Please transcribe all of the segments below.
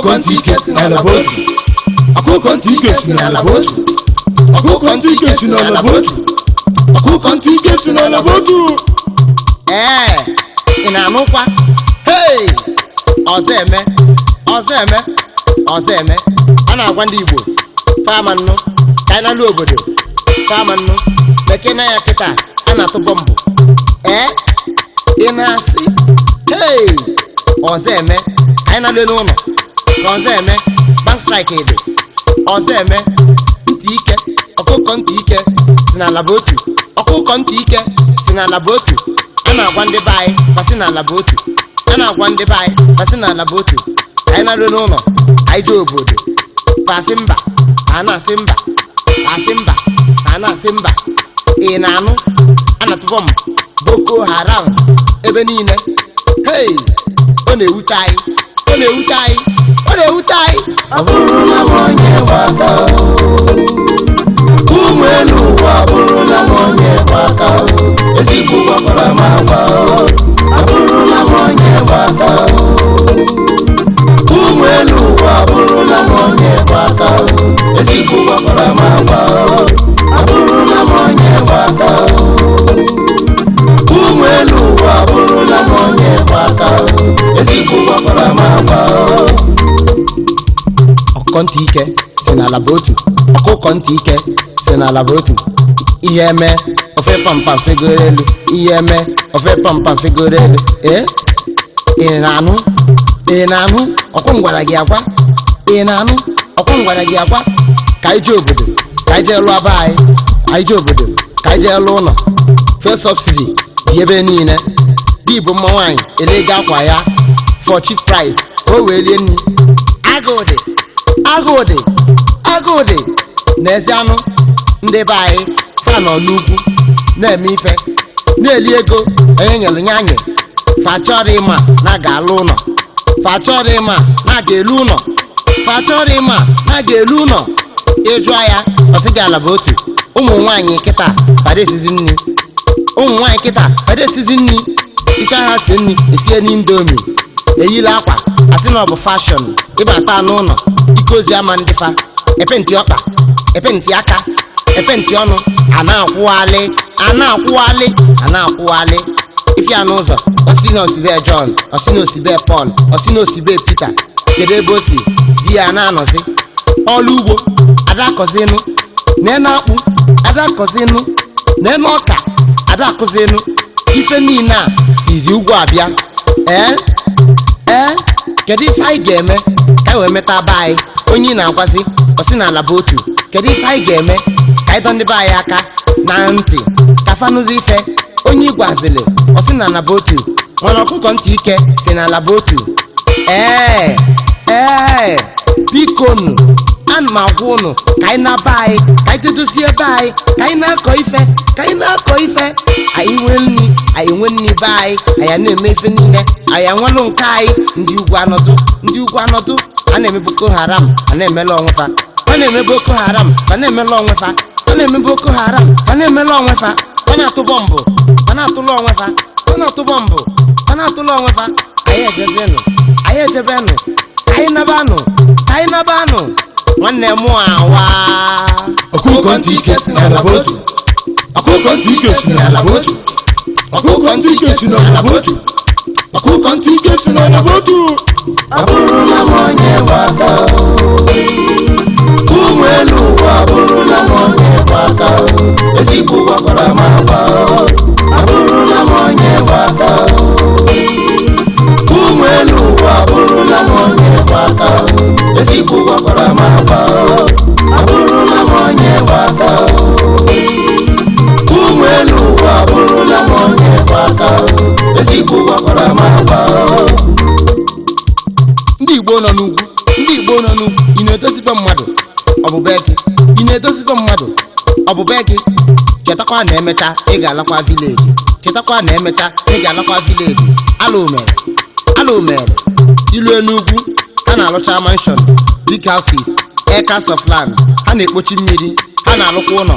ọkụkọ si ị na-anụkwa ọzọ eme ọzọ eme ọzọ eme a na-agwa ndị Igbo fama nnụ ka anyị na-alụ obodo 'Ka nnụ bekee na ya kịta a na-atụ mbụ ee ị na-asị hei ọzọ eme ka anyị na-alụ n'ụlọ ka ọzọ eme bank strike dị ọzọ eme ntị ike ọkụkọ ntị ike si na alaba otu ọkụkọ ntị ike si na alaba otu a na-agwa ndị be anyị kwasị na alaba otu a na-agwa ndị be anyị kwasị na alaba otu anyị na-arụ n'ụlọ anyị dị obodo kwasị mba a na-asị mba asị mba a na-asị mba ị na-anụ a na-atụbọ m boko haram ebe niile hei ọ na-ewute anyị ọ na-ewute anyị ọ na-ewute anyị ọ bụrụla m onye gbaka ụmụ elu ụwa abụrụla m onye gbaka ọkụkọ ntị ike si n'ala bụ ihe eme ofe pampam elu ihe eme ofe pampam fegoro e? ị na-anụ ị na-anụ ọkwụ ngwara gị agwa ị ka anyị obodo ka anyị jee lụọ anyị obodo ka anyị jee ụlọ fe sọbsidi dị ebe niile dị bụ mma nwaanyị elega akwa ya for chief price o wee rie nri agụdị agụdị na-ezi anụ ndị be anyị fa nọ n'ugwu na-eme ife na-eli ego onye nyere nyanyị fachọrọ ịma na ga-alụ ụlọ fachọrọ ịma na ga-elu ụlọ fachọrọ ịma na ga-elu ụlọ ịjụa ya ọsịdị ala bụ otu ụmụ nwaanyị kịta padesizi nri ụmụ nwaanyị kịta padesizi nri isi aha si nri esie n'indomi eyila akwa asị na ọ bụ fashọn ịbata n'ụlọ ike ozi ama ndị fa epentị ọkpa epentị aka epentị ọnụ a na-akwụghalị a na-akwụghalị a na-akwụghalị ifia n'ụzọ osi na osibe John osi na osibe Paul osi na osibe Peter kedu ebe o si di ya na-anọzi ọrụ ugbo adakọzinụ nene akpụ adakọzinụ ọka adakụzinụ ife niile a sizi ugwu abịa ee ee kedu ife anyị ga-eme ka e meta be anyị onye na-agwazi ọsị na ala bụ otu kedu ife anyị ga-eme ka anyị dọ anyị aka na ntị ka fanụzi ife onye igwazili ọsị na ala bụ otu mana ọkụkọ ntị ike si na ala bụ otu ee ee biko nụ m agwa ụnụ ka anyị na-aba anyị ka anyị tedozie ebe anyị ka anyị na-akọ ife ka anyị na-akọ ife anyị nwee nri anyị nwee nri be anyị anyị na-eme ife niile anyị anwanụ nke anyị ndị ugwu anọdụ ndị ugwu anọdụ a na-eme boko haram a na-emela onwefa ọ na-eme boko haram a na-emela onwefa ọ na-eme boko haram a na-emela onwefa ọ na-atụ bọmbụ ọ na-atụla onwefa ọ na-atụ bọmbụ ọ na-atụla onwefa anyị ejebenụ anyị ejebenụ anyị nabanụ anyị nabanụ nwanne m awa ọkụkọ ntị ike si n'ala bụ ntị ike si n'ala bụ ntị ike si n'ala bụ otu want to get to know the go to. chetakwa na emecha ị ga-alakwa vileji chetakwa na emecha ị ga-alakwa vileji alụmere alụmere ilu enugwu a na-alụcha mansion big houses acres of land ha na-ekpochi mmiri ha na-alụkwa ụlọ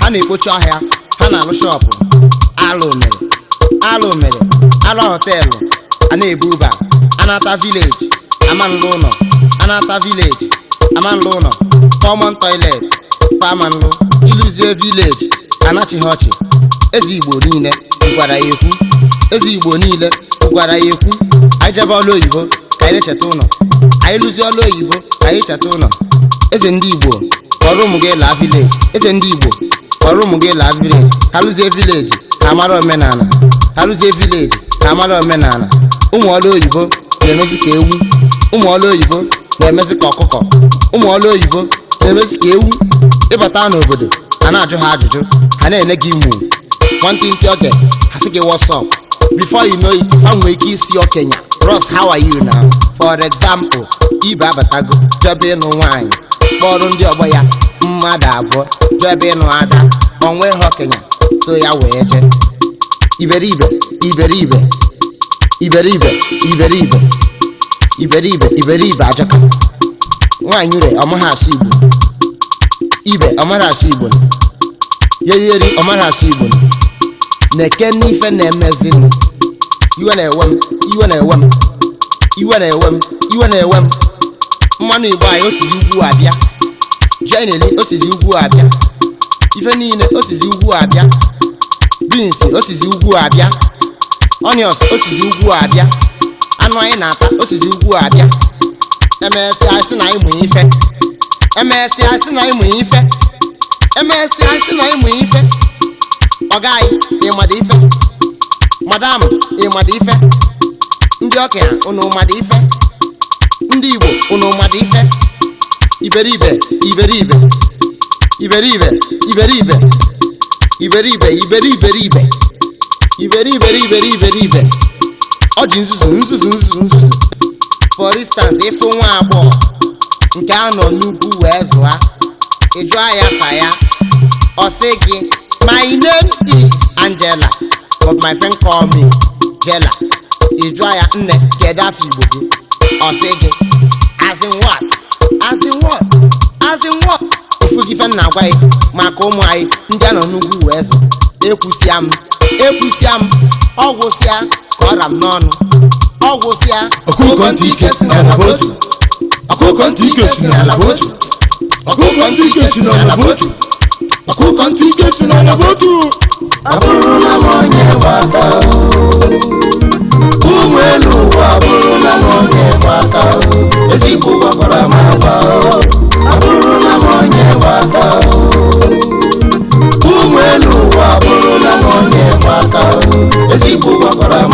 ha na-ekpochi ọhịa ha na-alụ shọpụ alụmere omere ala omere ala họteelụ a na-ebu ụba anata vileji amanlụ ụlọ anata vileji amanlụ ụlọ common toilet pamanlụ iluzie vileji anachighị ọchị eze igbo niile gwara ya ekwu eze igbo niile gwara ya ekwu anyị jebe ọlụ oyibo ka anyị la-echeta ụlọ anyị lụzie ọlụ oyibo ka anyị cheta ụlọ eze ndị igbo kpọrọ ụmụ gị laa vileji eze ndị igbo kpọrọ ụmụ gị laa vileji ha lụzie vileji ha amara omenala ha lụzie vileji ha amara omenala ụmụ ọla oyibo na-emezi ka ewu ụmụ ọla oyibo na-emezi ka ọkụkọ ụmụ ọlụ oyibo na-emezi ka ewu ịbata n'obodo a na-ajụ ha ajụjụ ana enegi mu nwantịntị oge ha sị what's up? before you know it I'm going to ike your Kenya. Ross, how are you now for example Iba abatago chọba ịnụ nwaanyị kpọrọ ndị ọgbọ ya mmadụ abụọ chọba ada onweghị okenye so ya wee je iberibe iberibe iberibe iberibe iberibe iberibe ajọka nwaanyị ure ọmaghị asụ igbo ibe ọmara Ibe, igbo na yeri ọmara asụ igbo na-eke n'ife na-emezinụ iwe na-ewe m iwe na-ewe m iwe na-ewe m iwe na-ewe m mmanụ igbo anyị osizi ugwu abịa jeneli osizi ugwu abịa ife niile osizi ugwu abịa bins osizi ugwu abịa onions osizi ugwu abịa anụ anyị na-ata osizi ugwu abịa emesịa sị na ịmụ ife emesịa sị na ịmụ ife emesi asi na ịmụ ife ọgaghị ịmada ife madam ịmada ife ndị ọkịa unu mada ife ndị igbo unu mada ife iberibe iberibe iberibe iberibe iberibe iberiberibe iberiberiberiberibe ọ dị nzuzu nzuzu nzuzu nzuzu for instance ịfụ nwa agbọghọ nke a nọ n'ugwu wee zụa ị jụọ ya fa ya ọ sị gị my name is Angela but my friend call me Jela ị jụọ ya nne kedu afọ Igbo gị ọ sị gị as in what as in what as what na-agwa gị maka ụmụ anyị ndị a nọ n'ugwu wee so ekwusịa m ekwusịa m ọ gwụsịa ka ọ ra m n'ọnụ ọ gwụsịa ọkụkọ ntị ike si n'ala bụ otu ọkụkọ ntị ike si n'ala bụ otu Akukanti kesi na nabotu Akukanti kesi na nabotu Aburula mwenye waka Kumwelu aburula mwenye waka Ezibu wakora maba Aburula mwenye waka Kumwelu aburula mwenye waka Ezibu wakora maba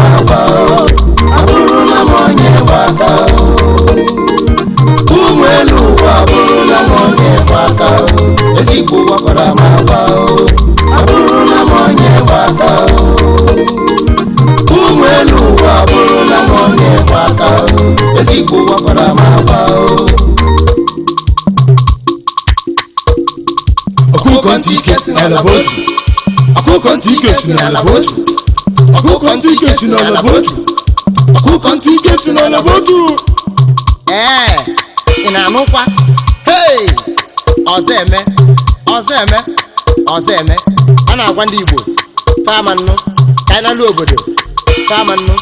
ọkụkọ ntị ike si na otu ị na-anụkwa hei ọzọ eme ọzọ eme ọzọ eme a na-agwa ndị igbo fama nnụ obodo fama nnụ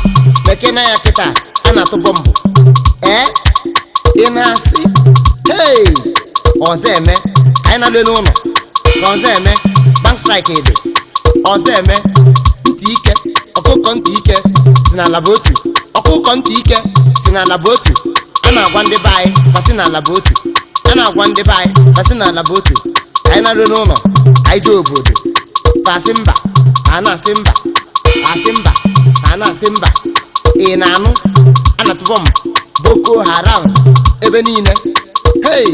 na ya kịta a na-atụ mbụ ee ị na-asị hei ọzọ eme anyị na-alụ ka ọzọ eme bank strike edo ọzọ eme ntị ike ọkụkọ ntị ike si na ala otu ọkụkọ ntị ike si na ala otu a na-agwa ndị be anyị kwasị na ala otu a na-agwa ndị be anyị kwasị na ala otu anyị na-arụ n'ụlọ anyị dị obodo kwasị mba a na-asị mba asị mba a na-asị mba ị na-anụ a na-atụbọ m boko haram ebe niile hei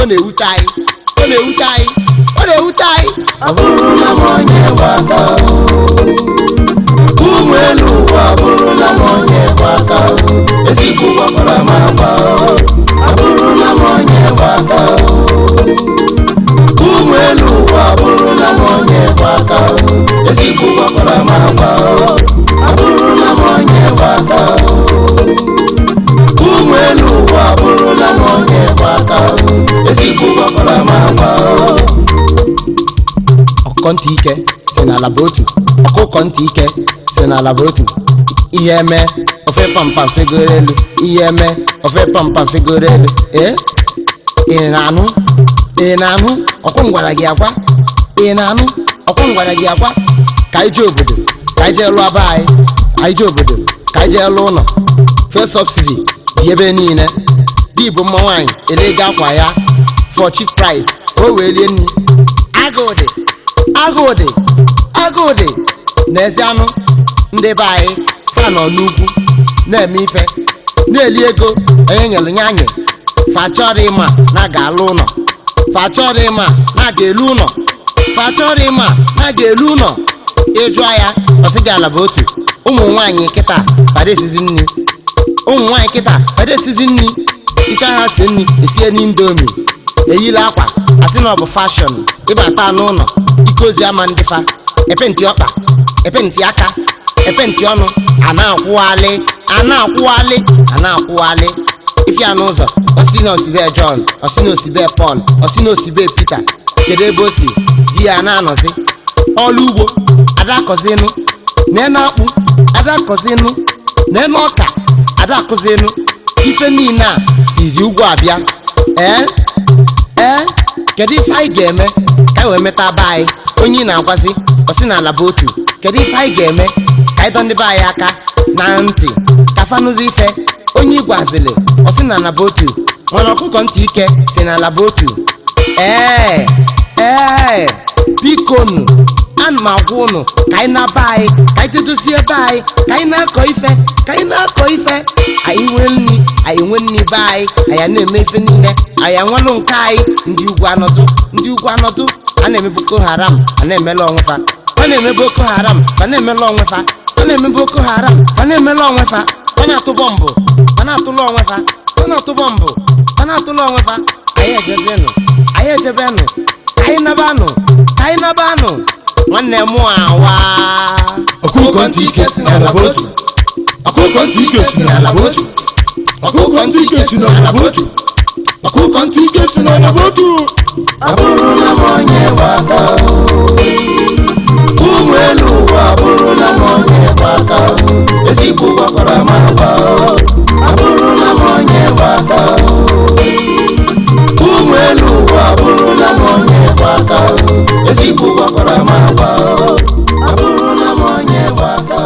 ọ na-ewute anyị ọ na-ewute anyị ọ na-ewute anyị ọ bụrụla m onye gbaka ụmụ elu ụwa abụrụla m onye gbaka ezigbụwa n'alaba otu ọkụkọ ntị ike si na otu ihe eme ofe pampam fegoro elu ihe eme ofe pampam fegoro elu ee ị na-anụ ị na-anụ ngwara gị agwa ị na-anụ ngwara gị agwa ka anyị obodo ka anyị jee lụọ anyị obodo ka anyị jee lụọ ụlọ fee sọbsidi dị ebe niile ndị igbo mma nwaanyị elega akwa ya for cheap price o wee lie nri agụụ dị dị Agụdị na-ezi anụ ndị be anyị fa nọ n'ugwu na-eme ife na-eli ego onye nyere ya anyị ịma na ga-alụ ụlọ fachọrọ ịma na ga-elu ụlọ fachọrọ ịma na ga-elu ụlọ ịjụ ya ọsịgị ala bụ otu ụmụ nwaanyị kịta padesizi nri ụmụ nwaanyị kịta padesizi nri isi agha si nri esie n'indomi eyila akwa asị na ọ bụ fashọn ịbata n'ụlọ ike ama ndị fa epenti ọkpa epenti aka epenti ọnụ a na-akwụghalị a na-akwụghalị a na-akwụghalị ifia n'ụzọ osi na osibe John osi na osibe Paul osi na osibe pita kedu ebe o si di ya na-anọzi ọlụ ugbo adakọzinụ nenu akpụ adakọzinụ nenu ọka adakụzinụ ife niile a sizi ugwu abịa ee ee kedu ife anyị ga-eme ka e wee meta be anyị onye ị na-agwazi sị na ala bụ otu kedu ife anyị ga-eme ka anyị dọ ndị anyị aka na ntị ka fanụzi ife onye igwe azịlị sị na ala bụ otu mana ọkụkọ ntị ike si na ala bụ otu ee ee biko nụ ana m agwa ụnụ ka anyị na-aba anyị ka anyị tedozie ebe anyị ka anyị na-akọ ife ka anyị na-akọ ife anyị nwee nri anyị nwee nri be anyị anyị na-eme ife niile anyị anwalụ nke anyị ndị ugwu anọdụ ndị ugwu anọdụ a na-emebuko haram a na-emela ọnwụfa ọ na-eme boko haram ọ na-emela onwe fa ọ na-eme boko haram ọ na-emela onwe fa ọ na-atụ bọmbụ ọ na-atụla onwe fa ọ na-atụ bọmbụ ọ na-atụla onwe fa anyị ejebenụ anyị ejebenụ anyị nabanụ anyị nabanụ nwanne m awa ọkụkọ ntị ike si n'ala bụ otu ọkụkọ ntị ike si n'ala bụ otu ọkụkọ ntị ike si n'ala bụ otu ọkụkọ ntị ike si n'ala bụ otu abụrụla m onye wa kú ọkọ̀rọ̀ máa.